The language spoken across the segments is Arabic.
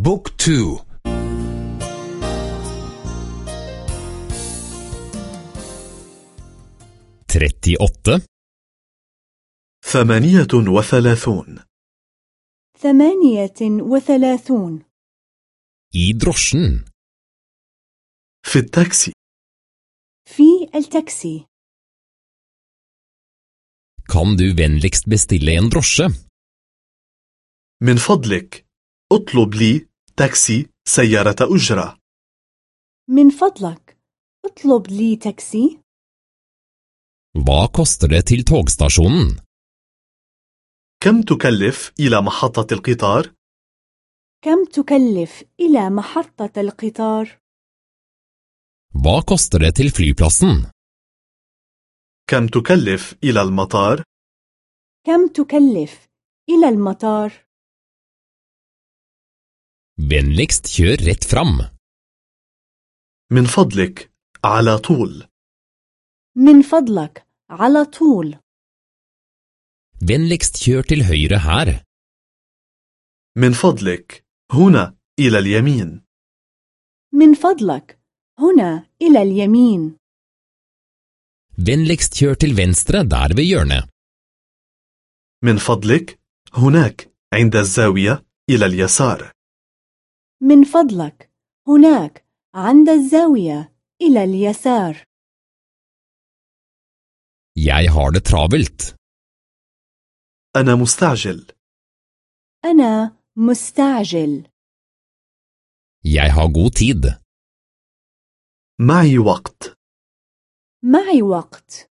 book two. trettiåtte. ثمانية وثلاثون. ثمانية وثلاثون. i drosjen. في التاكسي. في التاكسي. Kan du vennligst bestille en drosje? من فضلك. اطلب لي تاكسي سيارة أجرة من فضلك اطلب لي تاكسي Hva koster det til togstasjonen? كم تكلف إلى محطة القطار؟ كم تكلف إلى محطة القطار؟ Hva koster det til flyplassen? كم تكلف إلى المطار؟ كم تكلف إلى المطار؟ Vennligst kjør rett fram. من فضلك على طول من فضلك على طول Vennligst kjør til høyre her. من فضلك هنا إلى اليمين من فضلك هنا إلى اليمين Vennligst kjør til venstre der ved hjørnet. من فضلك هناك عند الزاوية إلى اليسار من فضلك. هناك عند الزاوية إلى اليسار. Jeg har det travelt. أنا مستعجل. أنا مستعجل. Jeg har god tid. معي وقت. معي وقت.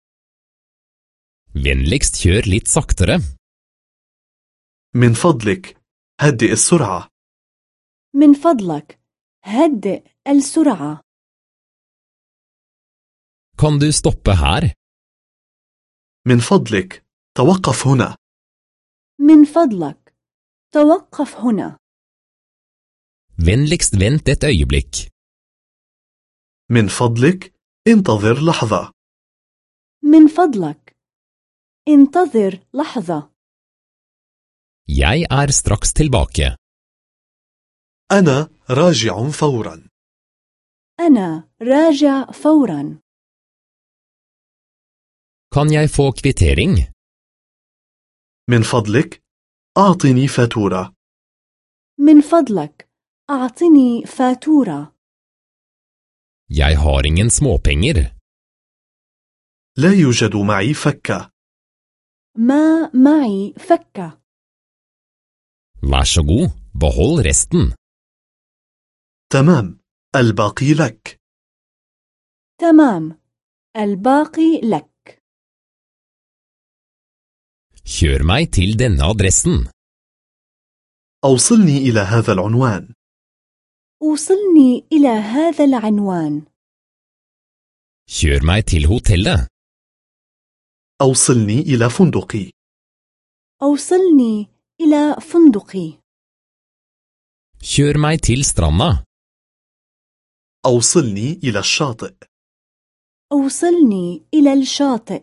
Vennligst kjør litt saktere. من فضلك. هدئ السرعة. من فضلك هدئ السرعة Kan du stoppe her? من فضلك توقف هنا من فضلك توقف هنا Vennligst vent et øyeblikk. من فضلك انتظر لحظة من فضلك انتظر لحظة Jeg er straks tilbake. أنا راجع فورا أنا راجع فورا Kan jeg få kvittering? من فضلك أعطني فاتورة من فضلك أعطني فاتورة Jeg har ingen småpenger. لا يوجد معي فكة ما معي فكة Vær så god, behold resten. تمام الباقي لك تمام الباقي لك Kjør meg til denne adressen. أوصلني إلى هذا العنوان أوصلني إلى هذا العنوان Kjør meg til hotellet. أوصلني إلى فندقي أوصلني إلى فندقي Kjør meg til stranda. أوصلني إلى الشاطئ. أوصلني إلى الشاطئ.